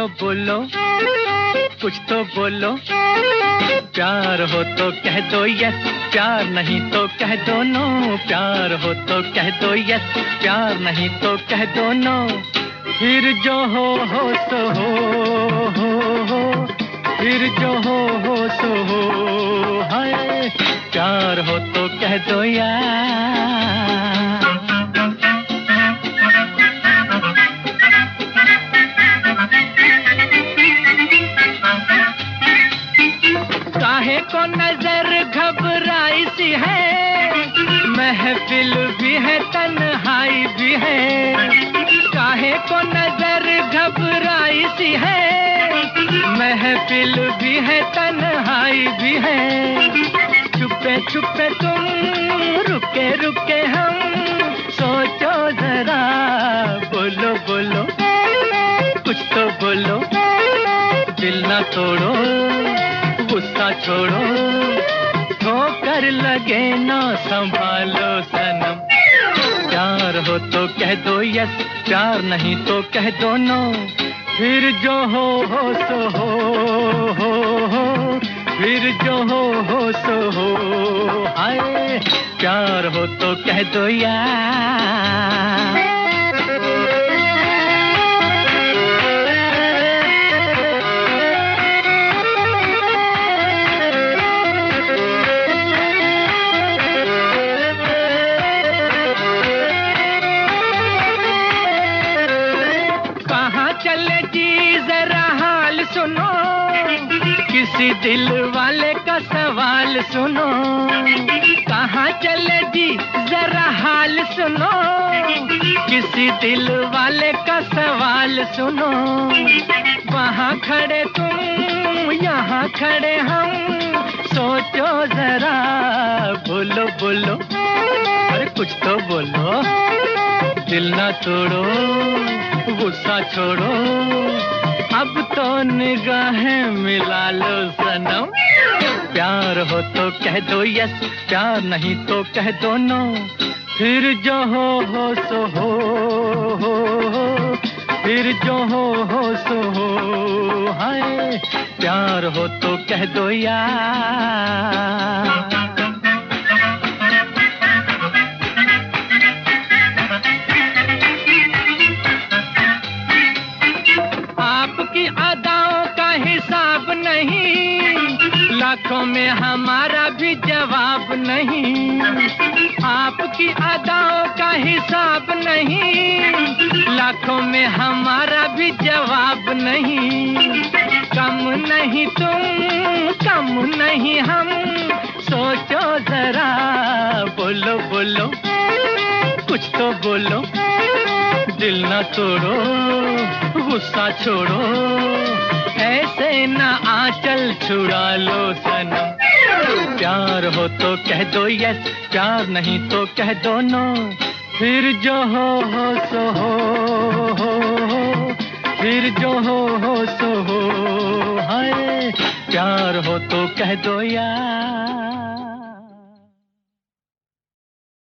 तो बोलो, कुछ तो बोलो। प्यार हो तो कह दो यस प्यार नहीं तो कह दो नो प्यार हो तो कह दो यस प्यार नहीं तो कह दो नो फिर जो हो हो सो हो हो हो। फिर जो हो हो सो हो, हाय। प्यार हो तो कह दो यार काहे को नज़र घबराई सी है। महफिल भी है, तन्हाई भी है। काहे को नज़र घबराई सी है। महफिल भी है, तन्हाई भी है। चुपे चुपे तुम, रुके रुके हम। सोचो जरा, बोलो बोलो। कुछ तो बोलो, दिल ना तोड़ो। गुस्सा छोड़ो। ठोकर लगे ना संभालो सनम। प्यार हो तो कह दो यस प्यार नहीं तो कह दो नो फिर जो हो हो सो हो हो हो। फिर जो हो हो सो हो, हाय। प्यार हो तो कह दो यार सुनो। किसी दिल वाले का सवाल सुनो। कहाँ चले जी? जरा हाल सुनो। किसी दिल वाले का सवाल सुनो। वहाँ खड़े तुम, यहाँ खड़े हम। सोचो जरा, बोलो बोलो। अरे कुछ तो बोलो। दिल ना तोड़ो, गुस्सा छोड़ो। अब तो निगाहें मिला लो सनम। प्यार हो तो कह दो यस प्यार नहीं तो कह दो नो फिर जो हो हो सो हो हो। फिर जो हो हो सो हो, हाय। प्यार हो तो कह दो यार। लाखों में हमारा भी जवाब नहीं। आपकी अदाओं का हिसाब नहीं। लाखों में हमारा भी जवाब नहीं। कम नहीं तुम, कम नहीं हम। सोचो जरा, बोलो बोलो। कुछ तो बोलो। दिल ना तोड़ो, गुस्सा छोड़ो। ऐसे ना आंचल छुड़ा लो सनम। प्यार हो तो कह दो यस प्यार नहीं तो कह दो नो फिर जो हो हो, सो हो हो हो। फिर जो हो हो, सो हो, हाय। प्यार हो तो कह दो यार।